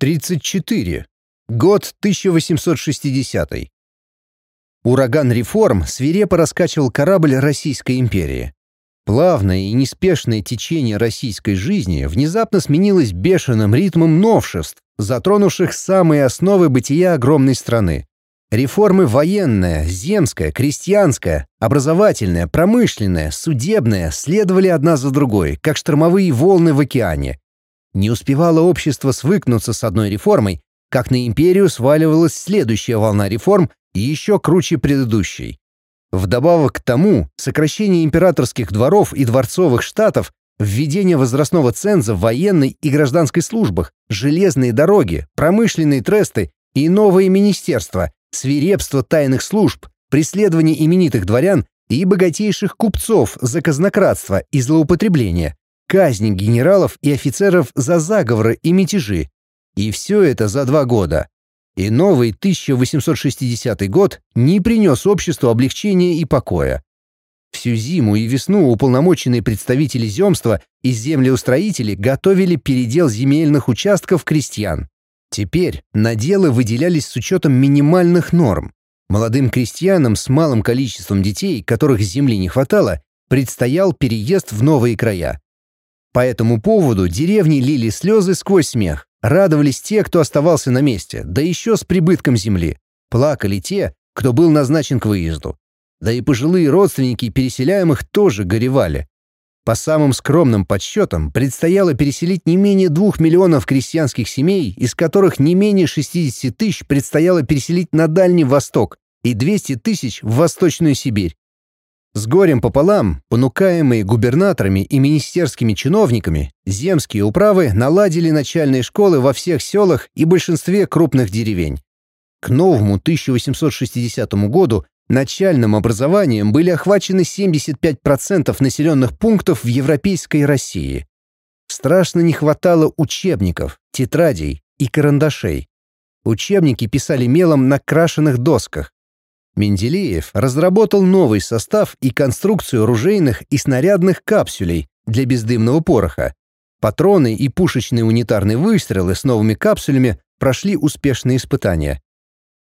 34. Год 1860. Ураган реформ свирепо раскачивал корабль Российской империи. Плавное и неспешное течение российской жизни внезапно сменилось бешеным ритмом новшеств, затронувших самые основы бытия огромной страны. Реформы военная, земская, крестьянская, образовательная, промышленная, судебная следовали одна за другой, как штормовые волны в океане. Не успевало общество свыкнуться с одной реформой, как на империю сваливалась следующая волна реформ, еще круче предыдущей. Вдобавок к тому, сокращение императорских дворов и дворцовых штатов, введение возрастного ценза в военной и гражданской службах, железные дороги, промышленные тресты и новые министерства, свирепство тайных служб, преследование именитых дворян и богатейших купцов за казнократство и злоупотребление, казни генералов и офицеров за заговоры и мятежи. И все это за два года. И новый 1860 год не принес обществу облегчения и покоя. Всю зиму и весну уполномоченные представители земства и землеустроители готовили передел земельных участков крестьян. Теперь наделы выделялись с учетом минимальных норм. Молодым крестьянам с малым количеством детей, которых земли не хватало, предстоял переезд в новые края. По этому поводу деревни лили слезы сквозь смех. Радовались те, кто оставался на месте, да еще с прибытком земли. Плакали те, кто был назначен к выезду. Да и пожилые родственники переселяемых тоже горевали. По самым скромным подсчетам, предстояло переселить не менее двух миллионов крестьянских семей, из которых не менее 60 тысяч предстояло переселить на Дальний Восток и 200 тысяч в Восточную Сибирь. С горем пополам, понукаемые губернаторами и министерскими чиновниками, земские управы наладили начальные школы во всех селах и большинстве крупных деревень. К новому 1860 году начальным образованием были охвачены 75% населенных пунктов в Европейской России. Страшно не хватало учебников, тетрадей и карандашей. Учебники писали мелом на крашенных досках, Менделеев разработал новый состав и конструкцию оружейных и снарядных капсулей для бездымного пороха. Патроны и пушечные унитарные выстрелы с новыми капсулями прошли успешные испытания.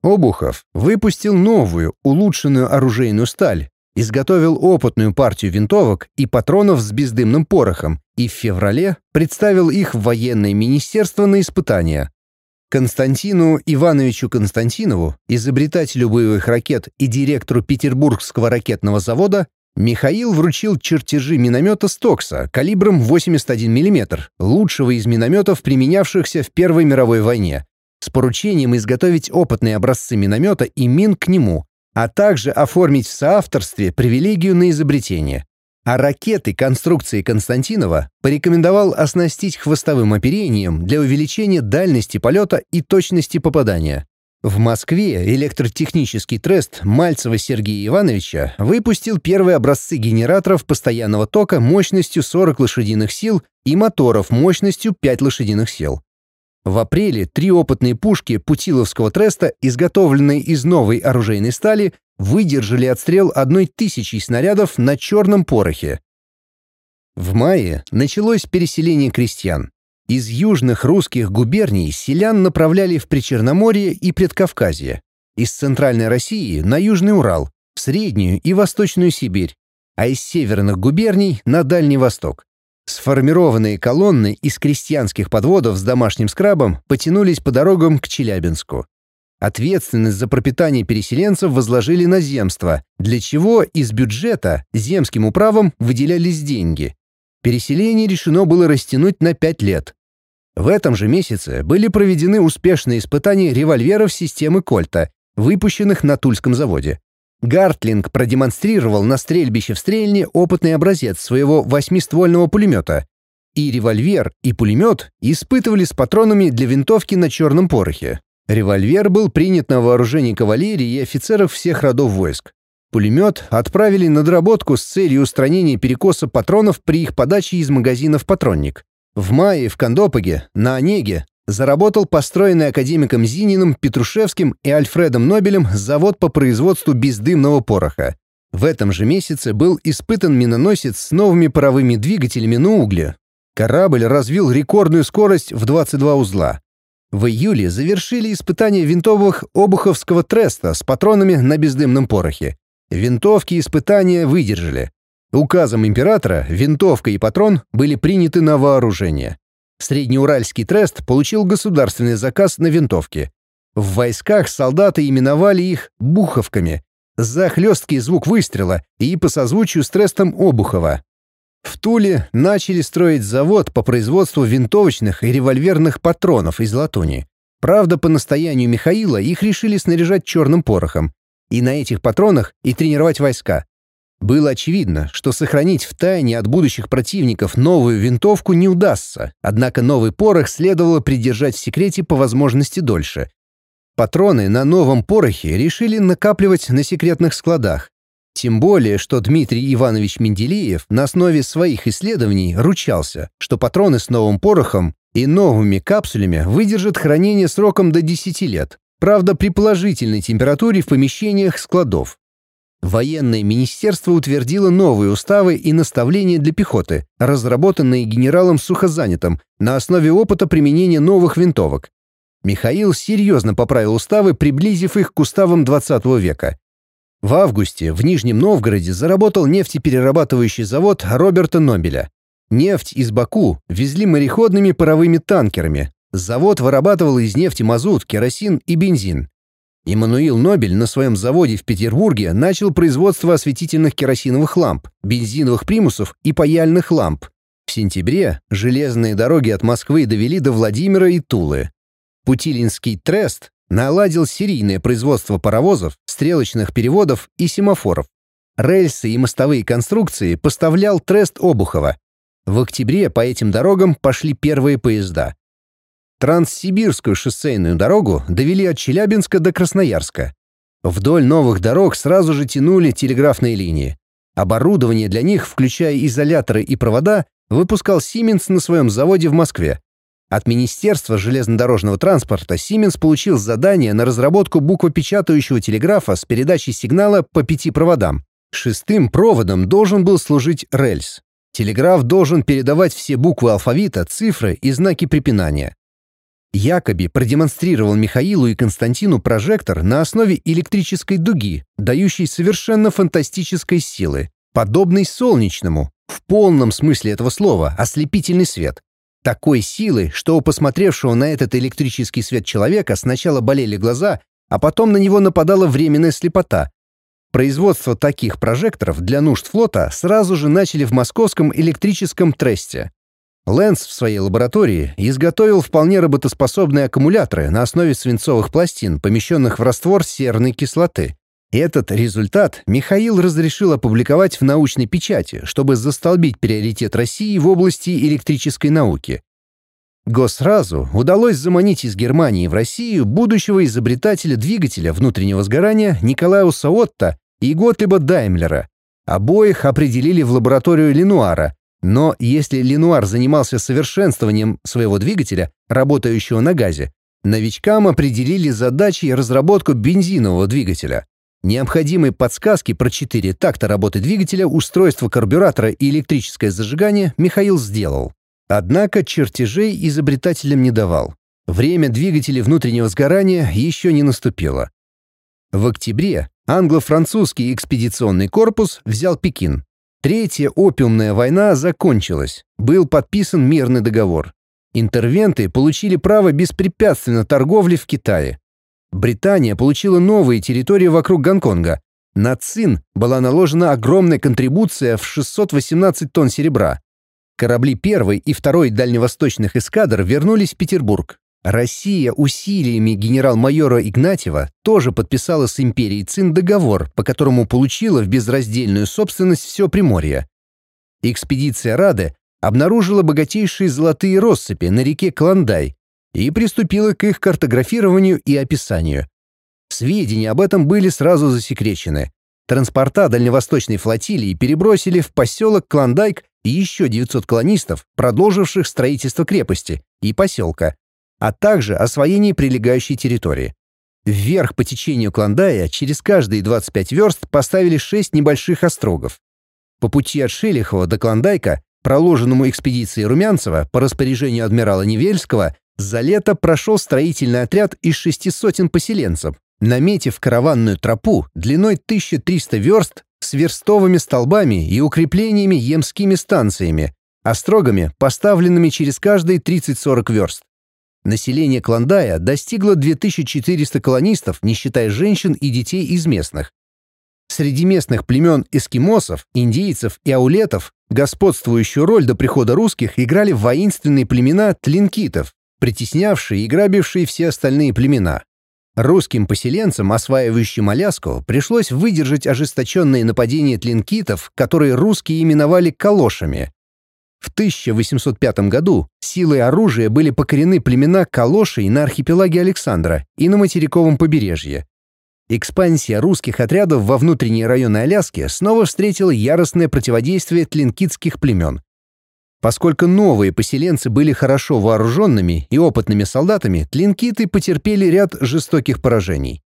Обухов выпустил новую, улучшенную оружейную сталь, изготовил опытную партию винтовок и патронов с бездымным порохом и в феврале представил их в военное министерство на испытания. Константину Ивановичу Константинову, изобретателю боевых ракет и директору Петербургского ракетного завода, Михаил вручил чертежи миномета «Стокса» калибром 81 мм, лучшего из минометов, применявшихся в Первой мировой войне, с поручением изготовить опытные образцы миномета и мин к нему, а также оформить в соавторстве привилегию на изобретение а ракеты конструкции Константинова порекомендовал оснастить хвостовым оперением для увеличения дальности полета и точности попадания. В Москве электротехнический трест Мальцева Сергея Ивановича выпустил первые образцы генераторов постоянного тока мощностью 40 лошадиных сил и моторов мощностью 5 лошадиных сил. В апреле три опытные пушки Путиловского треста, изготовленные из новой оружейной стали, выдержали отстрел одной тысячи снарядов на черном порохе. В мае началось переселение крестьян. Из южных русских губерний селян направляли в Причерноморье и Предкавказье, из центральной России на Южный Урал, в Среднюю и Восточную Сибирь, а из северных губерний на Дальний Восток. Сформированные колонны из крестьянских подводов с домашним скрабом потянулись по дорогам к Челябинску. Ответственность за пропитание переселенцев возложили на земство, для чего из бюджета земским управам выделялись деньги. Переселение решено было растянуть на 5 лет. В этом же месяце были проведены успешные испытания револьверов системы Кольта, выпущенных на Тульском заводе. Гартлинг продемонстрировал на стрельбище в Стрельне опытный образец своего восьмиствольного пулемета. И револьвер, и пулемет испытывали с патронами для винтовки на черном порохе. Револьвер был принят на вооружение кавалерии и офицеров всех родов войск. Пулемет отправили на доработку с целью устранения перекоса патронов при их подаче из магазинов «Патронник». В мае в Кондопоге, на Онеге, заработал построенный академиком Зининым, Петрушевским и Альфредом Нобелем завод по производству бездымного пороха. В этом же месяце был испытан миноносец с новыми паровыми двигателями на угле. Корабль развил рекордную скорость в 22 узла. В июле завершили испытания винтовых Обуховского треста с патронами на бездымном порохе. Винтовки испытания выдержали. Указом императора винтовка и патрон были приняты на вооружение. Среднеуральский трест получил государственный заказ на винтовки. В войсках солдаты именовали их «буховками» за хлесткий звук выстрела и по созвучию с трестом Обухова. В Туле начали строить завод по производству винтовочных и револьверных патронов из латуни. Правда, по настоянию Михаила их решили снаряжать черным порохом. И на этих патронах и тренировать войска. Было очевидно, что сохранить в тайне от будущих противников новую винтовку не удастся, однако новый порох следовало придержать в секрете по возможности дольше. Патроны на новом порохе решили накапливать на секретных складах, тем более, что Дмитрий Иванович Менделеев на основе своих исследований ручался, что патроны с новым порохом и новыми капсулями выдержат хранение сроком до 10 лет, правда при положительной температуре в помещениях складов. Военное министерство утвердило новые уставы и наставления для пехоты, разработанные генералом Сухозанятым на основе опыта применения новых винтовок. Михаил серьезно поправил уставы, приблизив их к уставам XX века. В августе в Нижнем Новгороде заработал нефтеперерабатывающий завод Роберта Нобеля. Нефть из Баку везли мореходными паровыми танкерами. Завод вырабатывал из нефти мазут, керосин и бензин. Иммануил Нобель на своем заводе в Петербурге начал производство осветительных керосиновых ламп, бензиновых примусов и паяльных ламп. В сентябре железные дороги от Москвы довели до Владимира и Тулы. Путилинский трест наладил серийное производство паровозов, стрелочных переводов и семафоров. Рельсы и мостовые конструкции поставлял Трест Обухова. В октябре по этим дорогам пошли первые поезда. Транссибирскую шоссейную дорогу довели от Челябинска до Красноярска. Вдоль новых дорог сразу же тянули телеграфные линии. Оборудование для них, включая изоляторы и провода, выпускал Siemens на своем заводе в Москве. От Министерства железнодорожного транспорта Siemens получил задание на разработку буквопечатающего телеграфа с передачей сигнала по пяти проводам. Шестым проводом должен был служить рельс. Телеграф должен передавать все буквы алфавита, цифры и знаки препинания. Якоби продемонстрировал Михаилу и Константину прожектор на основе электрической дуги, дающей совершенно фантастической силы, подобной солнечному, в полном смысле этого слова, ослепительный свет. Такой силы, что у посмотревшего на этот электрический свет человека сначала болели глаза, а потом на него нападала временная слепота. Производство таких прожекторов для нужд флота сразу же начали в московском электрическом тресте. Лэнс в своей лаборатории изготовил вполне работоспособные аккумуляторы на основе свинцовых пластин, помещенных в раствор серной кислоты. Этот результат Михаил разрешил опубликовать в научной печати, чтобы застолбить приоритет России в области электрической науки. Госразу удалось заманить из Германии в Россию будущего изобретателя двигателя внутреннего сгорания Николауса Отто и Готлиба Даймлера. Обоих определили в лабораторию Ленуара, но если Ленуар занимался совершенствованием своего двигателя, работающего на газе, новичкам определили задачей разработку бензинового двигателя. Необходимые подсказки про четыре такта работы двигателя, устройство карбюратора и электрическое зажигание Михаил сделал. Однако чертежей изобретателям не давал. Время двигателей внутреннего сгорания еще не наступило. В октябре англо-французский экспедиционный корпус взял Пекин. Третья опиумная война закончилась. Был подписан мирный договор. Интервенты получили право беспрепятственно торговли в Китае. Британия получила новые территории вокруг Гонконга. На Цин была наложена огромная контрибуция в 618 тонн серебра. Корабли первой и второй дальневосточных эскадр вернулись в Петербург. Россия усилиями генерал-майора Игнатьева тоже подписала с империей Цин договор, по которому получила в безраздельную собственность все Приморье. Экспедиция Рады обнаружила богатейшие золотые россыпи на реке Клондай, и приступила к их картографированию и описанию. Сведения об этом были сразу засекречены. Транспорта дальневосточной флотилии перебросили в поселок Клондайк и еще 900 колонистов, продолживших строительство крепости и поселка, а также освоение прилегающей территории. Вверх по течению Клондая через каждые 25 верст поставили 6 небольших острогов. По пути от Шелихова до Клондайка, проложенному экспедицией Румянцева по распоряжению адмирала Невельского, За лето прошел строительный отряд из шести сотен поселенцев, наметив караванную тропу длиной 1300 верст с верстовыми столбами и укреплениями емскими станциями, острогами, поставленными через каждые 30-40 верст. Население Клондая достигло 2400 колонистов, не считая женщин и детей из местных. Среди местных племен эскимосов, индейцев и аулетов господствующую роль до прихода русских играли воинственные племена тлинкитов, притеснявшие и грабившие все остальные племена. Русским поселенцам, осваивающим Аляску, пришлось выдержать ожесточенные нападения тлинкитов, которые русские именовали калошами. В 1805 году силой оружия были покорены племена калошей на архипелаге Александра и на материковом побережье. Экспансия русских отрядов во внутренние районы Аляски снова встретила яростное противодействие тлинкитских племен. Поскольку новые поселенцы были хорошо вооруженными и опытными солдатами, тлинкиты потерпели ряд жестоких поражений.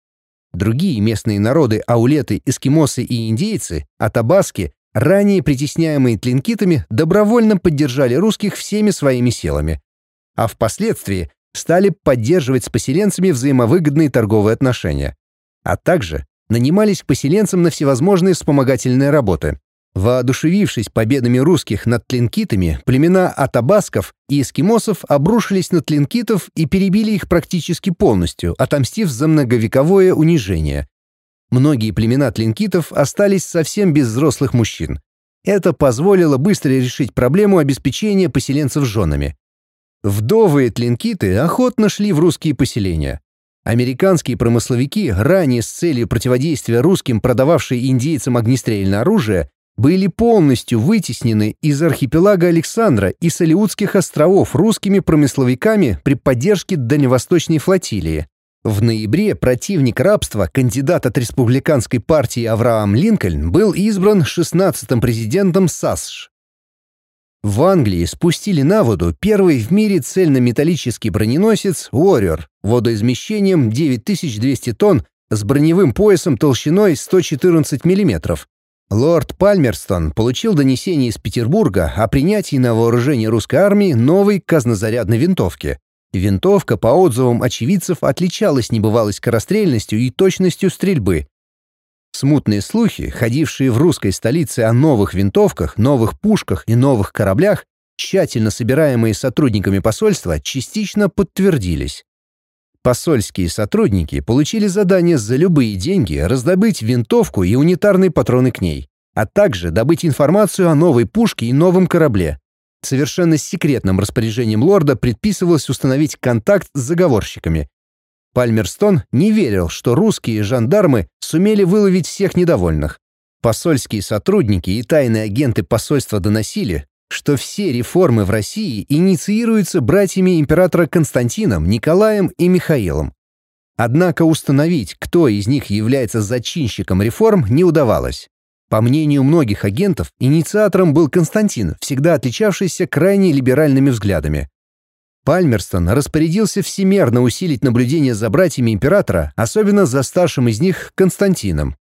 Другие местные народы, аулеты, эскимосы и индейцы, атабаски, ранее притесняемые тлинкитами, добровольно поддержали русских всеми своими силами. А впоследствии стали поддерживать с поселенцами взаимовыгодные торговые отношения. А также нанимались к поселенцам на всевозможные вспомогательные работы, Воодушевившись победами русских над тлинкитами, племена атабасков и эскимосов обрушились на тлинкитов и перебили их практически полностью, отомстив за многовековое унижение. Многие племена тлинкитов остались совсем без взрослых мужчин. Это позволило быстро решить проблему обеспечения поселенцев женами. Вдовые тлинкиты охотно шли в русские поселения. Американские промысловики, ранее с целью противодействия русским продававшие индейцам огнестрельное оружие, были полностью вытеснены из архипелага Александра и Салиутских островов русскими промысловиками при поддержке Дальневосточной флотилии. В ноябре противник рабства, кандидат от республиканской партии Авраам Линкольн, был избран 16-м президентом САСШ. В Англии спустили на воду первый в мире цельнометаллический броненосец «Warrior» водоизмещением 9200 тонн с броневым поясом толщиной 114 мм Лорд Пальмерстон получил донесение из Петербурга о принятии на вооружение русской армии новой казнозарядной винтовки. Винтовка, по отзывам очевидцев, отличалась небывалой скорострельностью и точностью стрельбы. Смутные слухи, ходившие в русской столице о новых винтовках, новых пушках и новых кораблях, тщательно собираемые сотрудниками посольства, частично подтвердились. Посольские сотрудники получили задание за любые деньги раздобыть винтовку и унитарные патроны к ней, а также добыть информацию о новой пушке и новом корабле. Совершенно секретным распоряжением лорда предписывалось установить контакт с заговорщиками. Пальмерстон не верил, что русские жандармы сумели выловить всех недовольных. Посольские сотрудники и тайные агенты посольства доносили, что все реформы в России инициируются братьями императора Константином, Николаем и Михаилом. Однако установить, кто из них является зачинщиком реформ, не удавалось. По мнению многих агентов, инициатором был Константин, всегда отличавшийся крайне либеральными взглядами. Пальмерстон распорядился всемерно усилить наблюдение за братьями императора, особенно за старшим из них Константином.